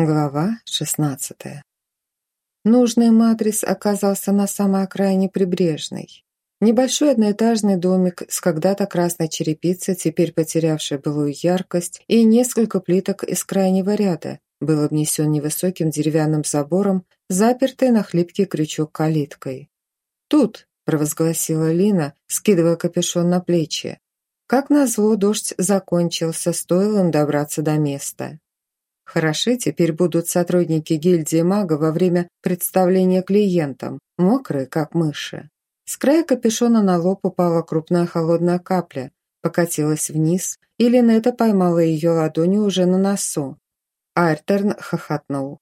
Глава 16. Нужный им адрес оказался на самой окраине Прибрежной. Небольшой одноэтажный домик с когда-то красной черепицей, теперь потерявшей былую яркость, и несколько плиток из крайнего ряда, был обнесен невысоким деревянным забором, запертый на хлипкий крючок калиткой. «Тут!» – провозгласила Лина, скидывая капюшон на плечи. Как назло, дождь закончился, стоило им добраться до места. Хороши теперь будут сотрудники гильдии мага во время представления клиентам, мокрые, как мыши. С края капюшона на лоб упала крупная холодная капля, покатилась вниз, и Линета поймала ее ладонью уже на носу. Айртерн хохотнул.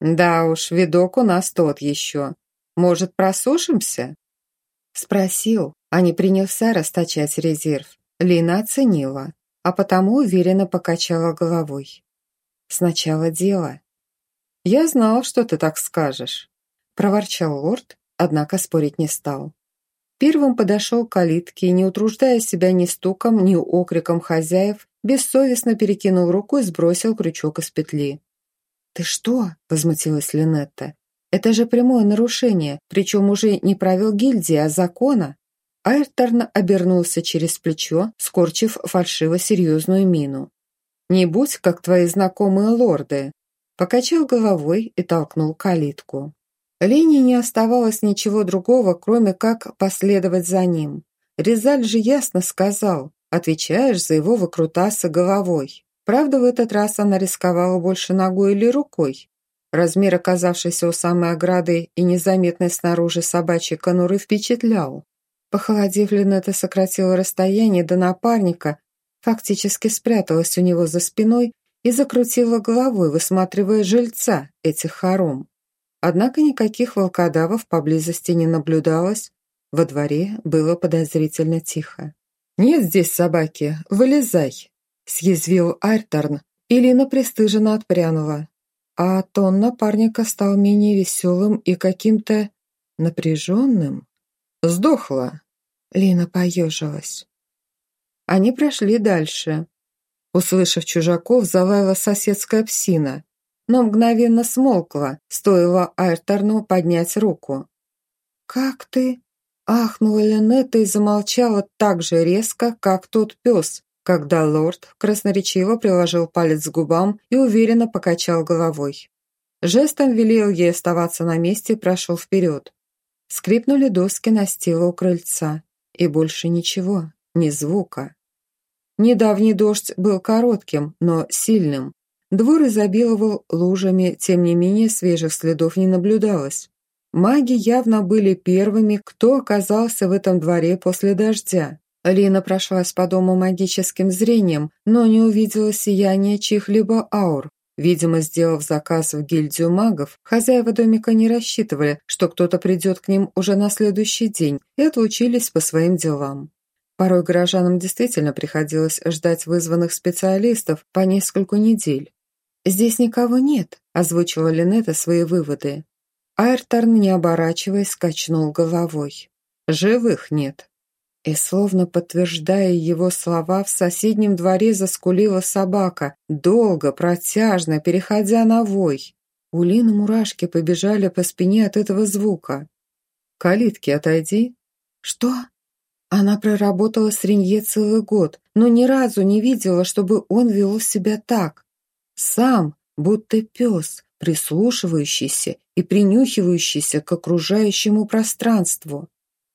«Да уж, видок у нас тот еще. Может, просушимся?» Спросил, а не принялся расточать резерв. Лина оценила, а потому уверенно покачала головой. Сначала дело. «Я знал, что ты так скажешь», – проворчал лорд, однако спорить не стал. Первым подошел к калитке и, не утруждая себя ни стуком, ни окриком хозяев, бессовестно перекинул руку и сбросил крючок из петли. «Ты что?» – возмутилась Линетта. «Это же прямое нарушение, причем уже не правил гильдии, а закона». Айрторн обернулся через плечо, скорчив фальшиво-серьезную мину. Не будь, как твои знакомые лорды!» Покачал головой и толкнул калитку. Лене не оставалось ничего другого, кроме как последовать за ним. Резаль же ясно сказал, отвечаешь за его выкрутасы головой. Правда, в этот раз она рисковала больше ногой или рукой. Размер оказавшийся у самой ограды и незаметной снаружи собачьей конуры впечатлял. Похолодев, Линетта сократила расстояние до напарника фактически спряталась у него за спиной и закрутила головой, высматривая жильца этих хором. Однако никаких волкодавов поблизости не наблюдалось, во дворе было подозрительно тихо. «Нет здесь собаки, вылезай!» – съязвил Альтерн, и Лина пристыженно отпрянула. А тон напарника стал менее веселым и каким-то напряженным. «Сдохла!» Лина поежилась. Они прошли дальше. Услышав чужаков, залаяла соседская псина, но мгновенно смолкла, стоило Айрторну поднять руку. «Как ты?» – ахнула Ленетта и замолчала так же резко, как тот пес, когда лорд красноречиво приложил палец к губам и уверенно покачал головой. Жестом велел ей оставаться на месте и прошел вперед. Скрипнули доски настила у крыльца. И больше ничего, ни звука. Недавний дождь был коротким, но сильным. Двор изобиловал лужами, тем не менее свежих следов не наблюдалось. Маги явно были первыми, кто оказался в этом дворе после дождя. Лина прошлась по дому магическим зрением, но не увидела сияния чьих-либо аур. Видимо, сделав заказ в гильдию магов, хозяева домика не рассчитывали, что кто-то придет к ним уже на следующий день и отлучились по своим делам. Порой горожанам действительно приходилось ждать вызванных специалистов по нескольку недель. «Здесь никого нет», – озвучила Линетта свои выводы. Айрторн, не оборачиваясь, качнул головой. «Живых нет». И, словно подтверждая его слова, в соседнем дворе заскулила собака, долго, протяжно, переходя на вой. У Лины мурашки побежали по спине от этого звука. «Калитки отойди». «Что?» Она проработала с Ренье целый год, но ни разу не видела, чтобы он вел себя так. Сам, будто пес, прислушивающийся и принюхивающийся к окружающему пространству.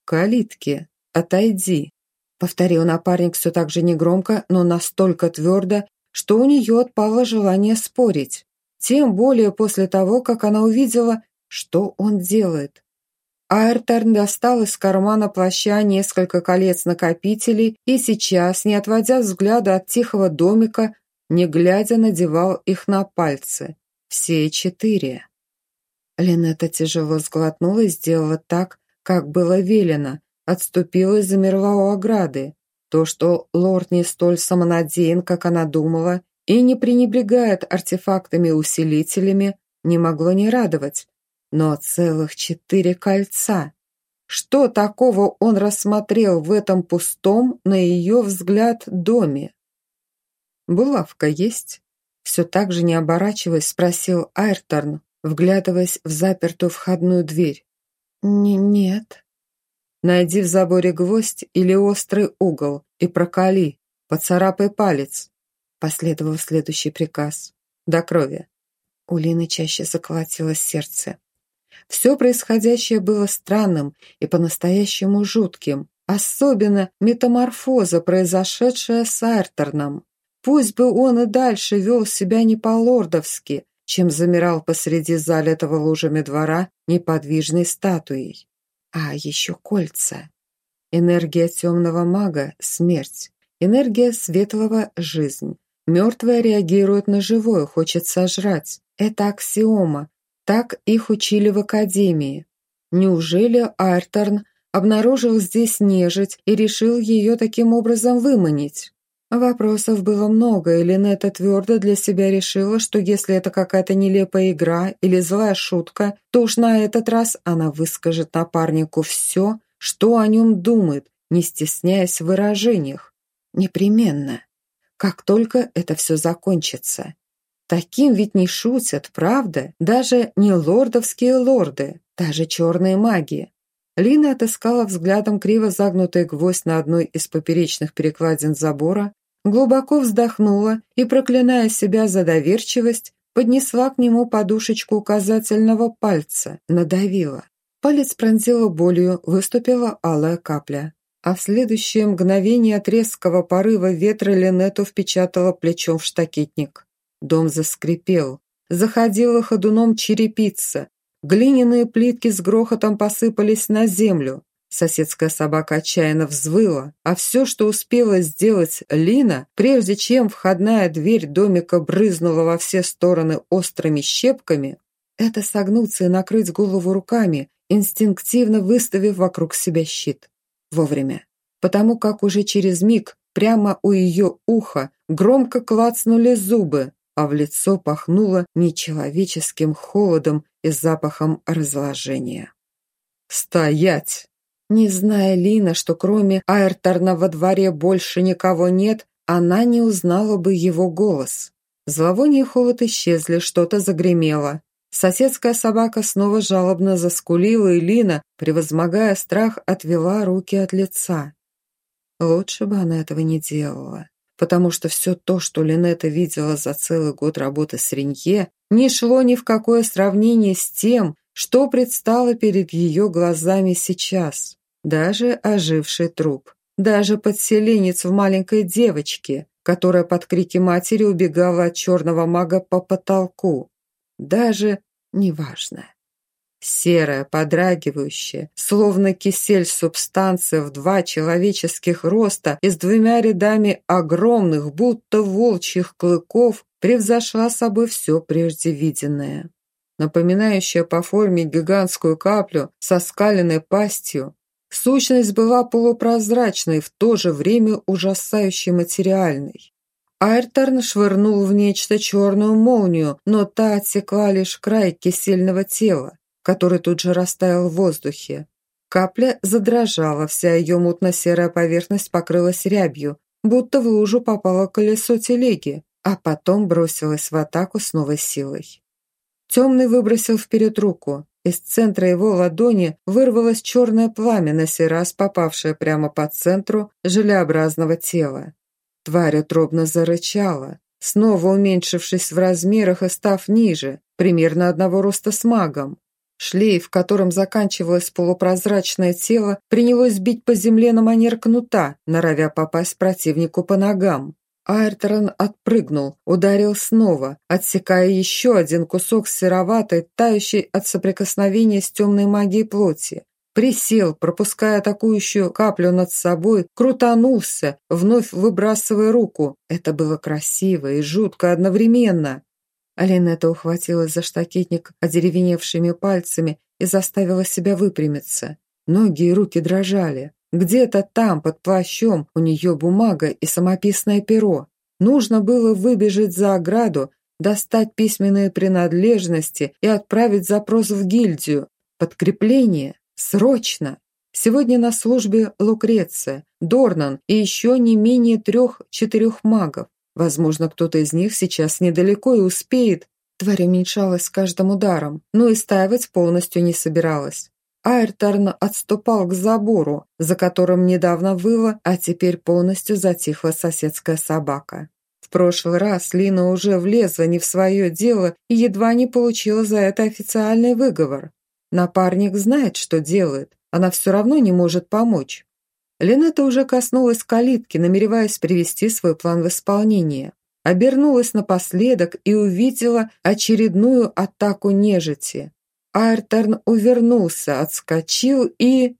«Калитки, отойди», — повторил напарник все так же негромко, но настолько твердо, что у нее отпало желание спорить. Тем более после того, как она увидела, что он делает. Айрторн достал из кармана плаща несколько колец-накопителей и сейчас, не отводя взгляда от тихого домика, не глядя, надевал их на пальцы. Все четыре. Линетта тяжело сглотнула и сделала так, как было велено, отступила и замерла у ограды. То, что лорд не столь самонадеян, как она думала, и не пренебрегает артефактами-усилителями, не могло не радовать но целых четыре кольца. Что такого он рассмотрел в этом пустом, на ее взгляд, доме? «Булавка есть?» Все так же не оборачиваясь, спросил Айрторн, вглядываясь в запертую входную дверь. Н «Нет». «Найди в заборе гвоздь или острый угол и проколи, поцарапай палец», последовал следующий приказ. «До крови». У Лины чаще заколотилось сердце. Все происходящее было странным и по-настоящему жутким, особенно метаморфоза, произошедшая с Айрторном. Пусть бы он и дальше вел себя не по-лордовски, чем замирал посреди залитого лужами двора неподвижной статуей. А еще кольца. Энергия темного мага – смерть. Энергия светлого – жизнь. Мертвое реагирует на живое, хочет сожрать. Это аксиома. Так их учили в академии. Неужели Айрторн обнаружил здесь нежить и решил ее таким образом выманить? Вопросов было много, и Линетта твердо для себя решила, что если это какая-то нелепая игра или злая шутка, то уж на этот раз она выскажет напарнику все, что о нем думает, не стесняясь в выражениях. Непременно. Как только это все закончится. Таким ведь не шутят, правда? Даже не лордовские лорды, даже черные маги. Лина отыскала взглядом криво загнутый гвоздь на одной из поперечных перекладин забора, глубоко вздохнула и, проклиная себя за доверчивость, поднесла к нему подушечку указательного пальца, надавила. Палец пронзила болью, выступила алая капля. А в следующее мгновение от резкого порыва ветра Линету впечатала плечом в штакетник. Дом заскрипел. Заходила ходуном черепица. Глиняные плитки с грохотом посыпались на землю. Соседская собака отчаянно взвыла, а все, что успела сделать Лина, прежде чем входная дверь домика брызнула во все стороны острыми щепками, это согнуться и накрыть голову руками, инстинктивно выставив вокруг себя щит. Вовремя. Потому как уже через миг прямо у ее уха громко клацнули зубы, а в лицо пахнуло нечеловеческим холодом и запахом разложения. «Стоять!» Не зная Лина, что кроме Айрторна во дворе больше никого нет, она не узнала бы его голос. Зловоние и холод исчезли, что-то загремело. Соседская собака снова жалобно заскулила, и Лина, превозмогая страх, отвела руки от лица. Лучше бы она этого не делала, потому что все то, что Линета видела за целый год работы с Ренье, не шло ни в какое сравнение с тем, что предстало перед ее глазами сейчас. Даже оживший труп. Даже подселенец в маленькой девочке, которая под крики матери убегала от черного мага по потолку. Даже неважно. Серая, подрагивающая, словно кисель субстанция в два человеческих роста и с двумя рядами огромных, будто волчьих клыков, превзошла собой все прежде виденное. Напоминающая по форме гигантскую каплю со скаленной пастью, Сущность была полупрозрачной, в то же время ужасающе материальной. Айрторн швырнул в нечто черную молнию, но та отсекла лишь край кисельного тела, который тут же растаял в воздухе. Капля задрожала, вся ее мутно-серая поверхность покрылась рябью, будто в лужу попало колесо телеги, а потом бросилась в атаку с новой силой. Темный выбросил вперед руку. Из центра его ладони вырвалось черное пламя, на сей раз попавшее прямо по центру желеобразного тела. Тварь утробно зарычала, снова уменьшившись в размерах и став ниже, примерно одного роста с магом. Шлейф, которым заканчивалось полупрозрачное тело, принялось бить по земле на манер кнута, норовя попасть противнику по ногам. Айрторн отпрыгнул, ударил снова, отсекая еще один кусок сероватой, тающей от соприкосновения с темной магией плоти. Присел, пропуская атакующую каплю над собой, крутанулся, вновь выбрасывая руку. Это было красиво и жутко одновременно. Алинетта ухватилась за штакетник одеревеневшими пальцами и заставила себя выпрямиться. Ноги и руки дрожали. Где-то там, под плащом, у нее бумага и самописное перо. Нужно было выбежать за ограду, достать письменные принадлежности и отправить запрос в гильдию. Подкрепление. Срочно. Сегодня на службе Лукреция, Дорнан и еще не менее трех-четырех магов. Возможно, кто-то из них сейчас недалеко и успеет. Тварь уменьшалась с каждым ударом, но и стаивать полностью не собиралась. Айрторн отступал к забору, за которым недавно выла, а теперь полностью затихла соседская собака. В прошлый раз Лина уже влезла не в свое дело и едва не получила за это официальный выговор. Напарник знает, что делает, она все равно не может помочь. Линета уже коснулась калитки, намереваясь привести свой план в исполнение. Обернулась напоследок и увидела очередную атаку нежити. Айрторн увернулся, отскочил и,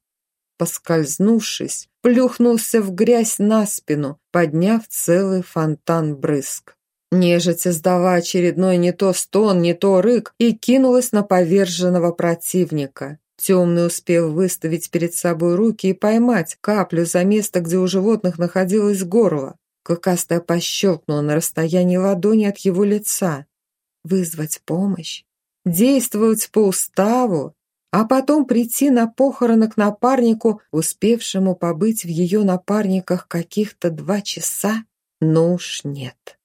поскользнувшись, плюхнулся в грязь на спину, подняв целый фонтан брызг. Нежить издала очередной не то стон, не то рык и кинулась на поверженного противника. Темный успел выставить перед собой руки и поймать каплю за место, где у животных находилось горло. Клыкастая пощелкнула на расстоянии ладони от его лица. Вызвать помощь? действовать по уставу, а потом прийти на похороны к напарнику, успевшему побыть в ее напарниках каких-то два часа? Ну уж нет.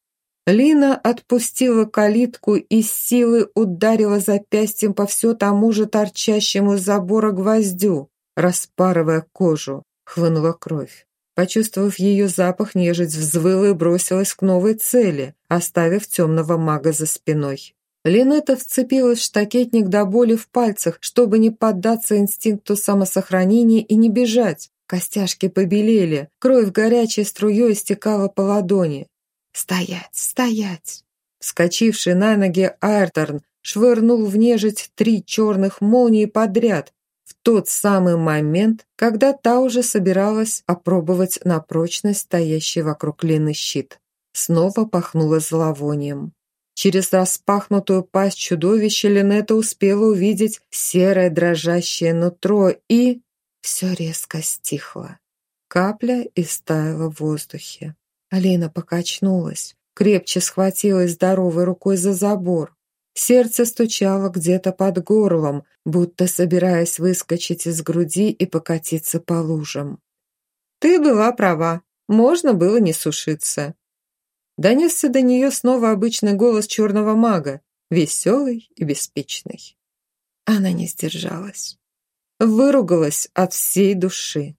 Лина отпустила калитку и с силой ударила запястьем по все тому же торчащему из забора гвоздю, распарывая кожу. Хлынула кровь. Почувствовав ее запах, нежить взвыла и бросилась к новой цели, оставив темного мага за спиной. Линета вцепилась в штакетник до боли в пальцах, чтобы не поддаться инстинкту самосохранения и не бежать. Костяшки побелели, кровь горячей струей стекала по ладони. «Стоять! Стоять!» Вскочивший на ноги Айрторн швырнул в нежить три черных молнии подряд, в тот самый момент, когда та уже собиралась опробовать на прочность стоящий вокруг Лины щит. Снова пахнуло зловонием. Через распахнутую пасть чудовища Линета успела увидеть серое дрожащее нутро и... Все резко стихло. Капля истаяла в воздухе. Алина покачнулась, крепче схватилась здоровой рукой за забор. Сердце стучало где-то под горлом, будто собираясь выскочить из груди и покатиться по лужам. «Ты была права. Можно было не сушиться. Донесся до нее снова обычный голос черного мага, веселый и беспечный. Она не сдержалась. Выругалась от всей души.